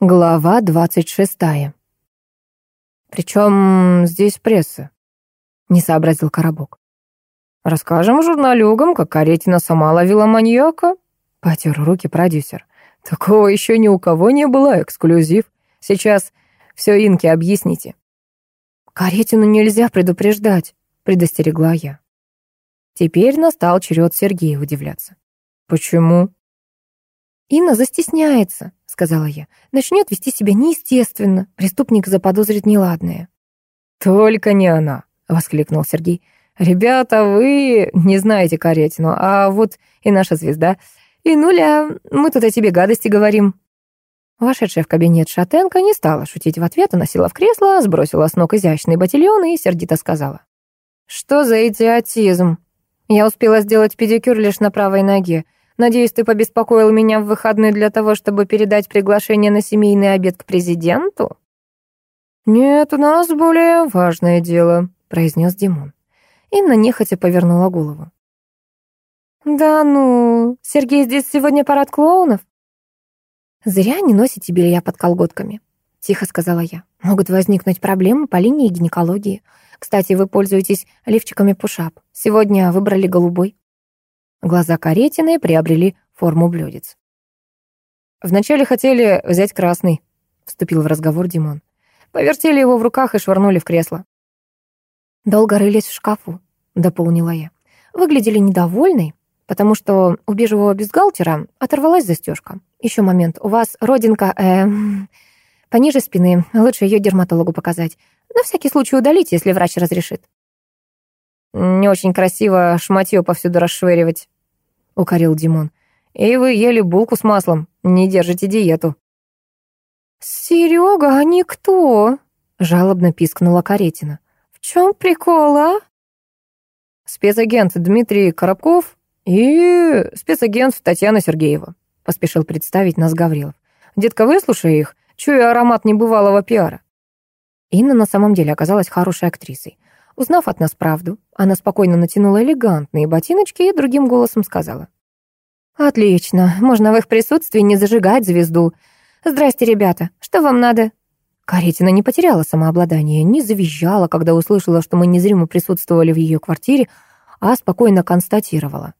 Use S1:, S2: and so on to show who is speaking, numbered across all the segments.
S1: Глава двадцать шестая. «Причем здесь пресса?» — не сообразил Коробок. «Расскажем журналюгам, как Каретина сама ловила маньяка?» — потер руки продюсер. «Такого еще ни у кого не было, эксклюзив. Сейчас все Инке объясните». «Каретину нельзя предупреждать», — предостерегла я. Теперь настал черед Сергея удивляться. «Почему?» «Инна застесняется», — сказала я. «Начнет вести себя неестественно. Преступник заподозрит неладное». «Только не она», — воскликнул Сергей. «Ребята, вы не знаете Каретину, а вот и наша звезда. И нуля, мы тут о тебе гадости говорим». Вошедшая в кабинет шатенка не стала шутить в ответ, она села в кресло, сбросила с ног изящный батильон и сердито сказала. «Что за идиотизм? Я успела сделать педикюр лишь на правой ноге. Надеюсь, ты побеспокоил меня в выходной для того, чтобы передать приглашение на семейный обед к президенту?» «Нет, у нас более важное дело», — произнес Димон. Инна нехотя повернула голову. «Да ну, Сергей, здесь сегодня парад клоунов?» «Зря не носите белья под колготками», — тихо сказала я. «Могут возникнуть проблемы по линии гинекологии. Кстати, вы пользуетесь лифчиками пушап. Сегодня выбрали голубой». Глаза Каретиной приобрели форму блюдец. «Вначале хотели взять красный», — вступил в разговор Димон. Повертели его в руках и швырнули в кресло. «Долго рылись в шкафу», — дополнила я. Выглядели недовольной, потому что у бежевого бюстгальтера оторвалась застежка. Еще момент, у вас родинка, э, пониже спины, лучше ее дерматологу показать. На всякий случай удалить, если врач разрешит. «Не очень красиво шматье повсюду расшвыривать», — укорил Димон. «И вы ели булку с маслом, не держите диету». «Серега, а никто?» — жалобно пискнула Каретина. «В чем прикол, а?» «Спецагент Дмитрий Коробков и спецагент Татьяна Сергеева», — поспешил представить нас Гаврилов. «Детка, выслушай их, чую аромат небывалого пиара». Инна на самом деле оказалась хорошей актрисой. Узнав от нас правду, она спокойно натянула элегантные ботиночки и другим голосом сказала. «Отлично, можно в их присутствии не зажигать звезду. Здрасте, ребята, что вам надо?» Каретина не потеряла самообладание, не завизжала, когда услышала, что мы незримо присутствовали в ее квартире, а спокойно констатировала.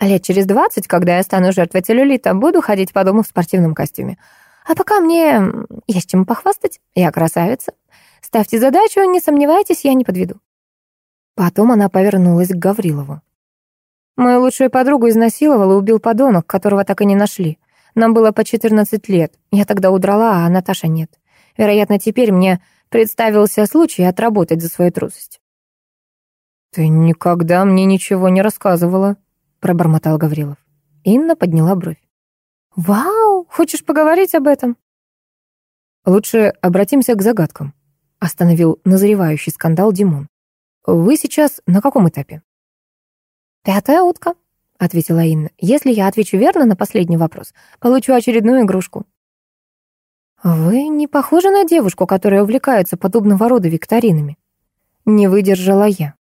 S1: «Лет через двадцать, когда я стану жертвой целлюлита, буду ходить по дому в спортивном костюме. А пока мне есть чем похвастать, я красавица. Ставьте задачу, не сомневайтесь, я не подведу». Потом она повернулась к Гаврилову. «Мою лучшую подругу изнасиловал и убил подонок, которого так и не нашли. Нам было по 14 лет. Я тогда удрала, а Наташа нет. Вероятно, теперь мне представился случай отработать за свою трусость». «Ты никогда мне ничего не рассказывала», — пробормотал Гаврилов. Инна подняла бровь. «Вау, хочешь поговорить об этом?» «Лучше обратимся к загадкам», — остановил назревающий скандал Димон. Вы сейчас на каком этапе? Пятая утка, ответила Инна. Если я отвечу верно на последний вопрос, получу очередную игрушку. Вы не похожи на девушку, которая увлекается подобного рода викторинами. Не выдержала я.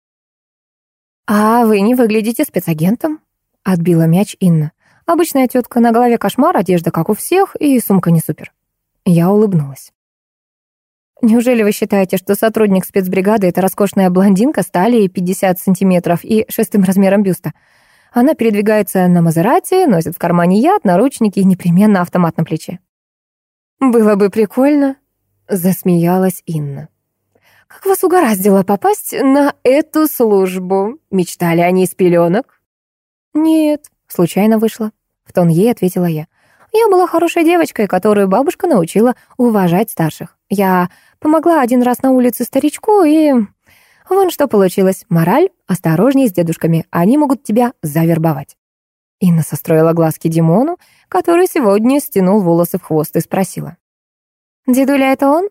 S1: А вы не выглядите спецагентом, отбила мяч Инна. Обычная тетка, на голове кошмар, одежда как у всех и сумка не супер. Я улыбнулась. Неужели вы считаете, что сотрудник спецбригады — это роскошная блондинка с талией 50 сантиметров и шестым размером бюста? Она передвигается на Мазерате, носит в кармане яд, наручники и непременно автомат на плече. «Было бы прикольно», — засмеялась Инна. «Как вас угораздило попасть на эту службу? Мечтали они из пеленок?» «Нет», — случайно вышло. В тон ей ответила я. «Я была хорошей девочкой, которую бабушка научила уважать старших. Я Помогла один раз на улице старичку, и... Вон что получилось. Мораль — осторожней с дедушками, они могут тебя завербовать. Инна состроила глазки Димону, который сегодня стянул волосы в хвост и спросила. «Дедуля, это он?»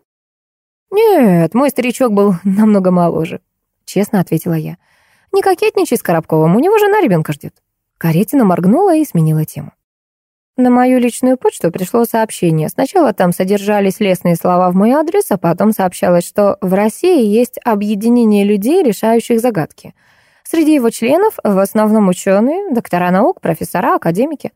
S1: «Нет, мой старичок был намного моложе», — честно ответила я. «Не кокетничай с Коробковым, у него жена ребенка ждет». Каретина моргнула и сменила тему. На мою личную почту пришло сообщение. Сначала там содержались лестные слова в мой адрес, а потом сообщалось, что в России есть объединение людей, решающих загадки. Среди его членов в основном ученые, доктора наук, профессора, академики.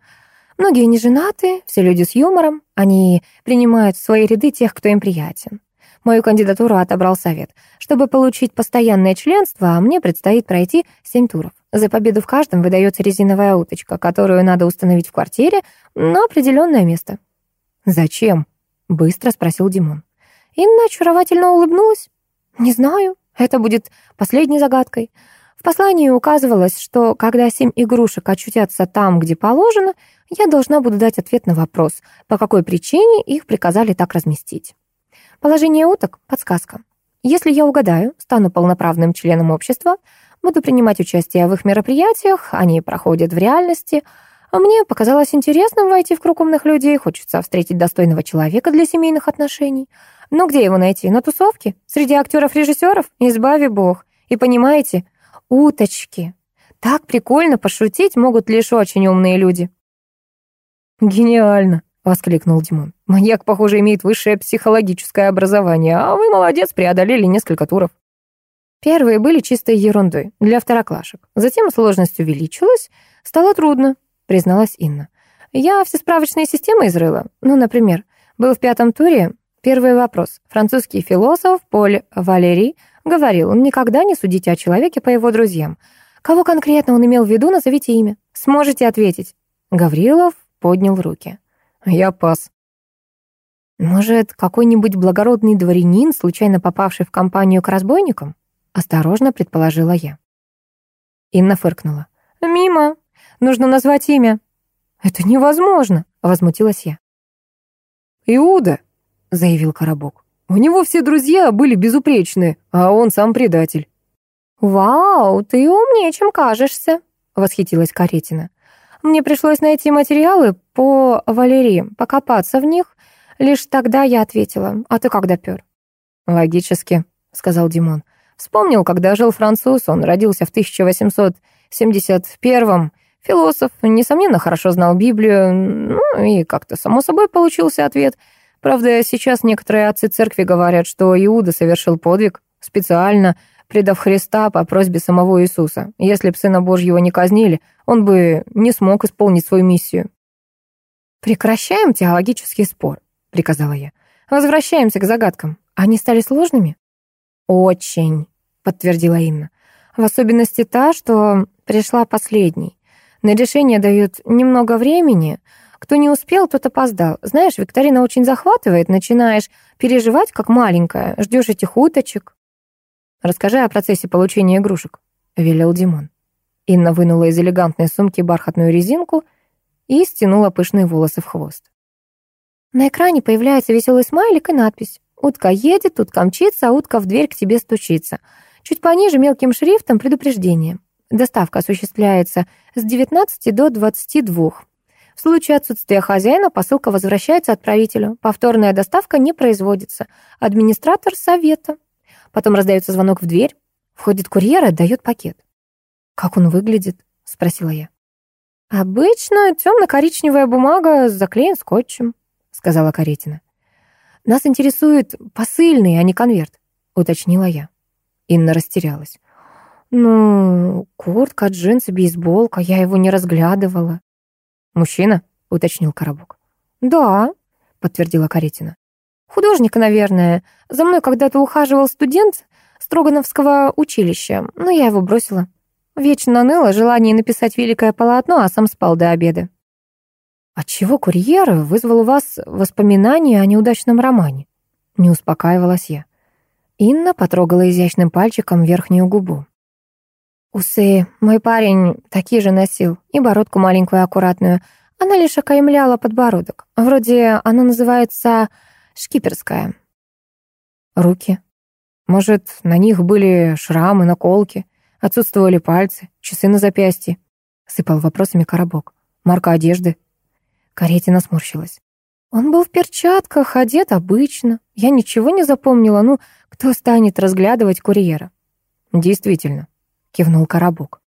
S1: Многие не женаты, все люди с юмором. Они принимают в свои ряды тех, кто им приятен. Мою кандидатуру отобрал совет. Чтобы получить постоянное членство, мне предстоит пройти семь туров. За победу в каждом выдается резиновая уточка, которую надо установить в квартире на определенное место. «Зачем?» — быстро спросил Димон. Инна очаровательно улыбнулась. «Не знаю. Это будет последней загадкой. В послании указывалось, что когда семь игрушек очутятся там, где положено, я должна буду дать ответ на вопрос, по какой причине их приказали так разместить. Положение уток — подсказка. Если я угадаю, стану полноправным членом общества, буду принимать участие в их мероприятиях, они проходят в реальности. А мне показалось интересным войти в круг умных людей, хочется встретить достойного человека для семейных отношений. Но где его найти? На тусовке? Среди актеров-режиссеров? Избави бог. И понимаете, уточки. Так прикольно пошутить могут лишь очень умные люди.
S2: «Гениально!» — воскликнул Димон. «Маньяк, похоже, имеет высшее психологическое образование, а вы, молодец, преодолели несколько туров».
S1: Первые были чистой ерундой для второклашек. Затем сложность увеличилась, стало трудно, призналась Инна. Я все справочные системы изрыла. Ну, например, был в пятом туре первый вопрос. Французский философ Поль Валери говорил, никогда не судите о человеке по его друзьям. Кого конкретно он имел в виду, назовите имя. Сможете ответить. Гаврилов поднял руки.
S2: «Я пас».
S1: «Может, какой-нибудь благородный дворянин, случайно попавший в компанию к разбойникам?» Осторожно предположила я. Инна фыркнула. «Мимо. Нужно назвать имя». «Это невозможно», — возмутилась я.
S2: «Иуда», — заявил Коробок. «У него все друзья были безупречные, а он сам предатель».
S1: «Вау, ты умнее, чем кажешься», — восхитилась Каретина. Мне пришлось найти материалы по Валерии, покопаться в них. Лишь тогда я ответила. А ты как допер?
S2: Логически, сказал Димон. Вспомнил, когда жил француз, он родился в 1871-м. Философ, несомненно, хорошо знал Библию, ну и как-то само собой получился ответ. Правда, сейчас некоторые отцы церкви говорят, что Иуда совершил подвиг специально, предав Христа по просьбе самого Иисуса. Если б Сына Божьего не казнили, он бы не смог исполнить свою миссию.
S1: «Прекращаем теологический спор», — приказала я. «Возвращаемся к загадкам. Они стали сложными?» «Очень», — подтвердила Инна. «В особенности та, что пришла последней. На решение дают немного времени. Кто не успел, тот опоздал. Знаешь, викторина очень захватывает. Начинаешь переживать, как маленькая. Ждешь этих уточек.
S2: «Расскажи о процессе получения игрушек», — велел Димон. Инна вынула из элегантной сумки бархатную резинку и стянула пышные волосы в хвост.
S1: На экране появляется веселый смайлик и надпись «Утка едет, утка мчится, а утка в дверь к тебе стучится». Чуть пониже мелким шрифтом предупреждение. Доставка осуществляется с 19 до 22. В случае отсутствия хозяина посылка возвращается отправителю. Повторная доставка не производится. Администратор совета. Потом раздается звонок в дверь. Входит курьер и отдает пакет. «Как он выглядит?» — спросила я. «Обычно темно-коричневая бумага заклеен скотчем», — сказала Каретина. «Нас интересует посыльный, а не конверт», — уточнила я. Инна растерялась. «Ну, куртка, джинсы, бейсболка, я его не разглядывала».
S2: «Мужчина?» — уточнил Коробок.
S1: «Да», — подтвердила Каретина. Художник, наверное. За мной когда-то ухаживал студент Строгановского училища, но я его бросила. Вечно ныло желание написать великое полотно, а сам спал до обеда. Отчего курьер вызвал у вас воспоминания о неудачном романе? Не успокаивалась я. Инна потрогала изящным пальчиком верхнюю губу. Усы мой парень такие же носил, и бородку маленькую аккуратную. Она лишь окаймляла подбородок. Вроде она называется шкиперская. Руки. Может, на них были шрамы, наколки, отсутствовали пальцы, часы на запястье. Сыпал вопросами коробок. Марка одежды. Каретина сморщилась. Он был в перчатках, одет обычно. Я ничего не запомнила. Ну, кто станет разглядывать курьера?
S2: Действительно, кивнул коробок.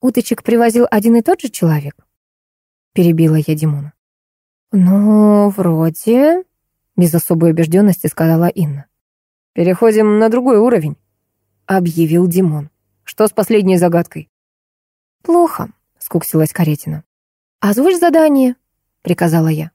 S1: Уточек привозил один и тот же человек? Перебила я Димона. Ну, вроде без особой убежденности сказала Инна.
S2: «Переходим на другой уровень», — объявил Димон. «Что с последней загадкой?»
S1: «Плохо», — скуксилась Каретина. Озвучь задание», — приказала я.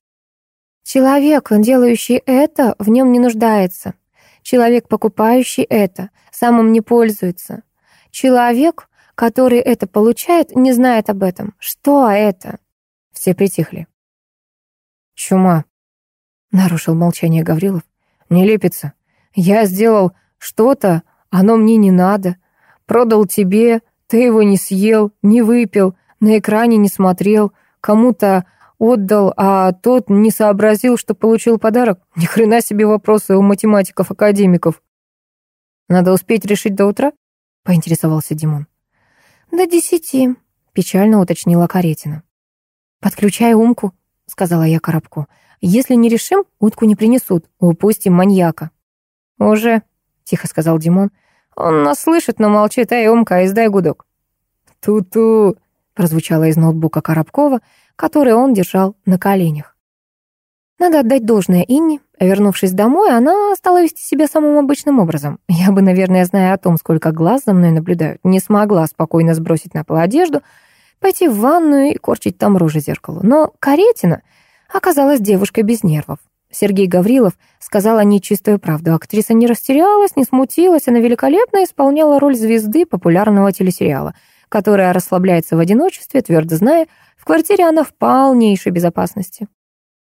S1: «Человек, делающий это, в нем не нуждается. Человек, покупающий это, самым не пользуется. Человек, который это получает, не знает об этом. Что это?» Все притихли.
S2: «Чума», — нарушил молчание Гаврилов. «Не лепится. Я сделал что-то, оно мне не надо. Продал тебе, ты его не съел, не выпил, на экране не смотрел, кому-то отдал, а тот не сообразил, что получил подарок. Ни хрена себе вопросы у математиков-академиков. Надо успеть решить до утра? Поинтересовался Димон.
S1: До десяти, печально уточнила Каретина.
S2: Подключай умку, сказала я Коробку. Если не решим, утку не принесут, упустим маньяка.
S1: Уже, тихо сказал Димон. Он нас слышит, но молчит. Эй, умка, издай гудок.
S2: Ту-ту, прозвучало из ноутбука Коробкова, который он держал на коленях.
S1: Надо отдать должное Инне. Вернувшись домой, она стала вести себя самым обычным образом. Я бы, наверное, зная о том, сколько глаз за мной наблюдают, не смогла спокойно сбросить на пол одежду, пойти в ванную и корчить там рожи зеркалу. Но Каретина оказалась девушкой без нервов. Сергей Гаврилов сказал о ней чистую правду. Актриса не растерялась, не смутилась, она великолепно исполняла роль звезды популярного телесериала, которая расслабляется в одиночестве, твердо зная, в квартире она в полнейшей безопасности.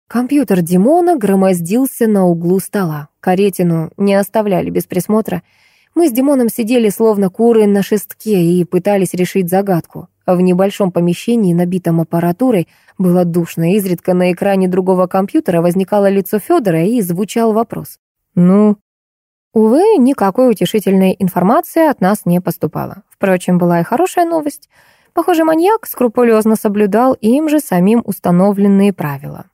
S1: Компьютер Димона громоздился на углу стола. Каретину не оставляли без присмотра. Мы с Димоном сидели словно куры на шестке и пытались решить загадку. В небольшом помещении, набитом аппаратурой, было душно. Изредка на экране другого компьютера возникало лицо Федора и звучал вопрос. «Ну?» Увы, никакой утешительной информации от нас не поступало. Впрочем, была и хорошая новость. Похоже, маньяк скрупулезно соблюдал им же самим установленные правила.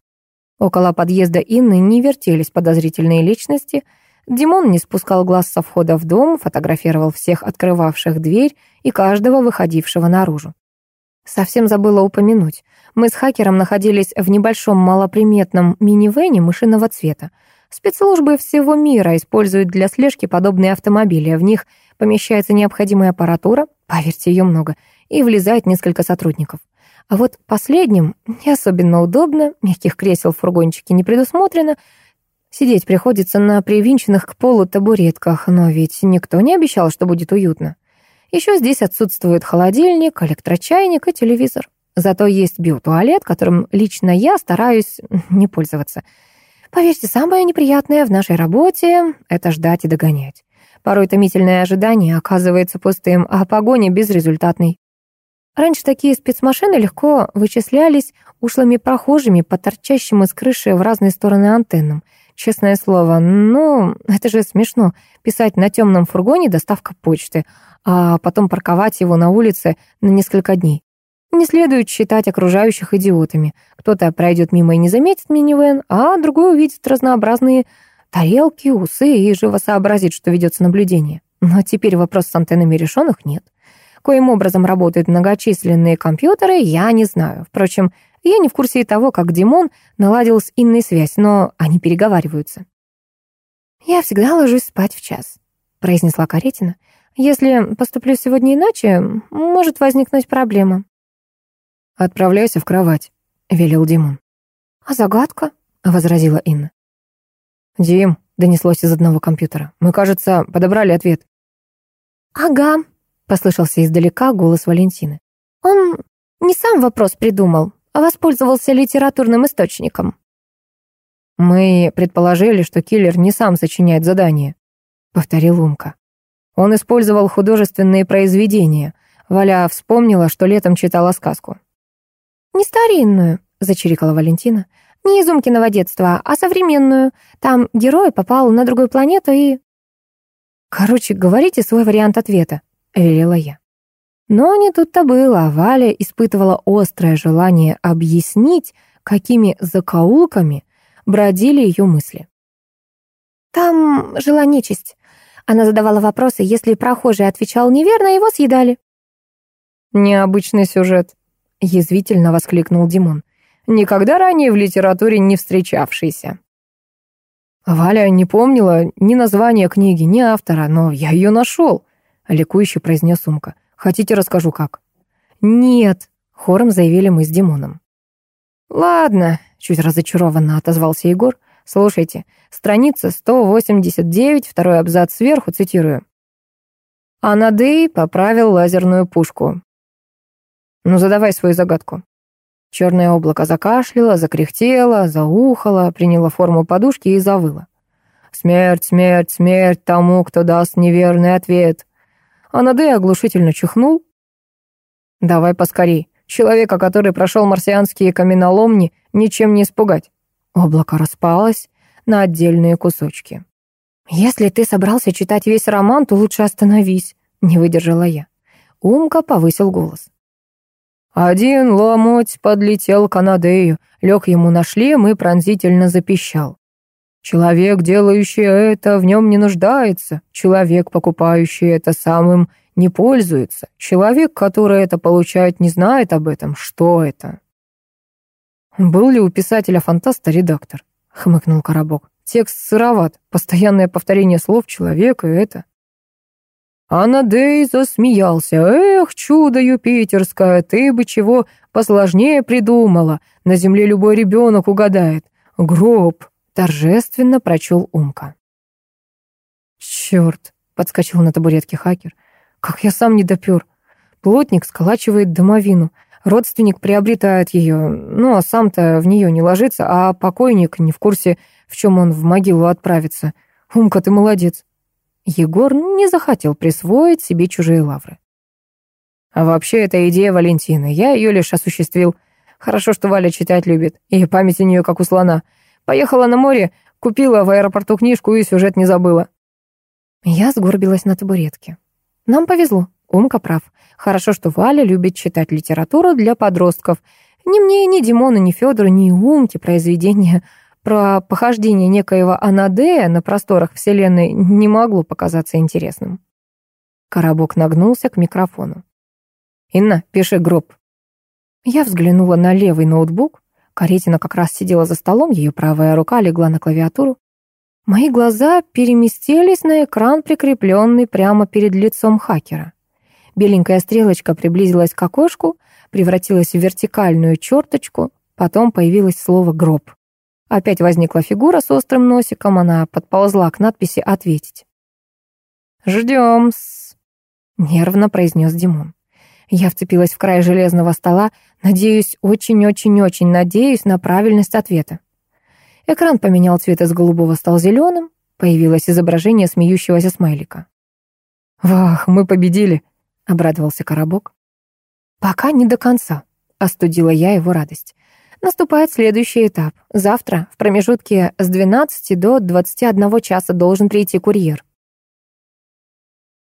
S1: Около подъезда Инны не вертелись подозрительные личности. Димон не спускал глаз со входа в дом, фотографировал всех открывавших дверь и каждого выходившего наружу. Совсем забыла упомянуть. Мы с хакером находились в небольшом малоприметном минивэне мышиного цвета. Спецслужбы всего мира используют для слежки подобные автомобили. В них помещается необходимая аппаратура, поверьте, ее много, и влезает несколько сотрудников. А вот последним не особенно удобно, мягких кресел в фургончике не предусмотрено, сидеть приходится на привинченных к полу табуретках, но ведь никто не обещал, что будет уютно. Еще здесь отсутствует холодильник, электрочайник и телевизор. Зато есть биотуалет, которым лично я стараюсь не пользоваться. Поверьте, самое неприятное в нашей работе — это ждать и догонять. Порой томительное ожидание оказывается пустым, а погоня безрезультатной. Раньше такие спецмашины легко вычислялись ушлыми прохожими по торчащим из крыши в разные стороны антеннам. Честное слово, ну, это же смешно. Писать на темном фургоне доставка почты, а потом парковать его на улице на несколько дней. Не следует считать окружающих идиотами. Кто-то пройдет мимо и не заметит минивэн, а другой увидит разнообразные тарелки, усы и живо сообразит, что ведется наблюдение. Но теперь вопрос с антеннами решенных нет. Коим образом работают многочисленные компьютеры, я не знаю. Впрочем, я не в курсе и того, как Димон наладил с Инной связь, но они переговариваются. «Я всегда ложусь спать в час», — произнесла Каретина. «Если поступлю сегодня иначе, может возникнуть проблема».
S2: «Отправляйся в кровать», — велел Димон.
S1: «А загадка?» — возразила Инна.
S2: «Дим», — донеслось из одного компьютера, — «мы, кажется, подобрали ответ».
S1: «Ага», — послышался издалека голос Валентины. «Он не сам вопрос придумал, а воспользовался литературным источником».
S2: «Мы предположили, что киллер не сам сочиняет задание», — повторил Умка. «Он использовал художественные произведения. Валя вспомнила, что летом читала сказку».
S1: «Не старинную», — зачирикала Валентина. «Не из Умкиного детства, а современную. Там герой попал на другую планету и...»
S2: «Короче, говорите свой вариант ответа», — велела я. Но не тут-то было. Валя испытывала острое желание объяснить, какими закоулками бродили ее мысли.
S1: «Там жила нечисть. Она задавала вопросы, если прохожий отвечал неверно, его съедали».
S2: «Необычный сюжет», — язвительно воскликнул Димон. «Никогда ранее в литературе не встречавшийся». Валя не помнила ни названия книги, ни автора, но я ее нашел, — ликующе произнес Умка. Хотите, расскажу, как?»
S1: «Нет», — хором заявили мы с Димоном. «Ладно», — чуть разочарованно отозвался Егор. «Слушайте, страница 189, второй абзац сверху, цитирую. Анадей поправил лазерную пушку. Ну, задавай свою загадку. Черное облако закашляло, закряхтело, заухало, приняло форму подушки и завыло. «Смерть, смерть, смерть тому, кто даст неверный ответ». Анадей оглушительно чихнул. «Давай поскорей. Человека, который прошел марсианские каменоломни, ничем не испугать». Облако распалось на отдельные кусочки. «Если ты собрался читать весь роман, то лучше остановись», — не выдержала я. Умка повысил голос. Один ломоть подлетел к Анадею, лег ему на шлем и пронзительно запищал. Человек, делающий это, в нем не нуждается. Человек, покупающий это самым, не пользуется. Человек, который это получает, не знает об этом. Что это? Был ли у писателя-фантаста редактор? Хмыкнул Коробок. Текст сыроват, постоянное повторение слов человека — это... Анадей засмеялся. «Эх, чудо юпитерское, ты бы чего посложнее придумала. На земле любой ребенок угадает. Гроб!» — торжественно прочел Умка. «Черт!» — подскочил на табуретке хакер. «Как я сам не допер. Плотник сколачивает домовину. Родственник приобретает ее, ну а сам-то в нее не ложится, а покойник не в курсе, в чем он в могилу отправится. Умка, ты молодец. Егор не захотел присвоить себе чужие лавры. А вообще, это идея Валентины. Я ее лишь осуществил. Хорошо, что Валя читать любит, и память у нее как у слона. Поехала на море, купила в аэропорту книжку и сюжет не забыла. Я сгорбилась на табуретке. Нам повезло, Умка прав. Хорошо, что Валя любит читать литературу для подростков. Ни мне, ни Димону, ни Федору, ни Умке произведения про похождение некоего Анадея на просторах Вселенной не могло показаться интересным. Коробок нагнулся к микрофону. «Инна, пиши гроб». Я взглянула на левый ноутбук. Каретина как раз сидела за столом, ее правая рука легла на клавиатуру. Мои глаза переместились на экран, прикрепленный прямо перед лицом хакера. Беленькая стрелочка приблизилась к окошку, превратилась в вертикальную черточку, потом появилось слово «гроб». Опять возникла фигура с острым носиком, она подползла к надписи «Ответить». «Ждем-с», нервно произнес Димон. Я вцепилась в край железного стола, надеюсь, очень-очень-очень надеюсь на правильность ответа. Экран поменял цвет из голубого, стал зеленым, появилось изображение смеющегося смайлика. «Вах, мы победили!» — обрадовался Коробок. «Пока не до конца», — остудила я его радость. Наступает следующий этап. Завтра в промежутке с 12 до 21 часа должен прийти курьер.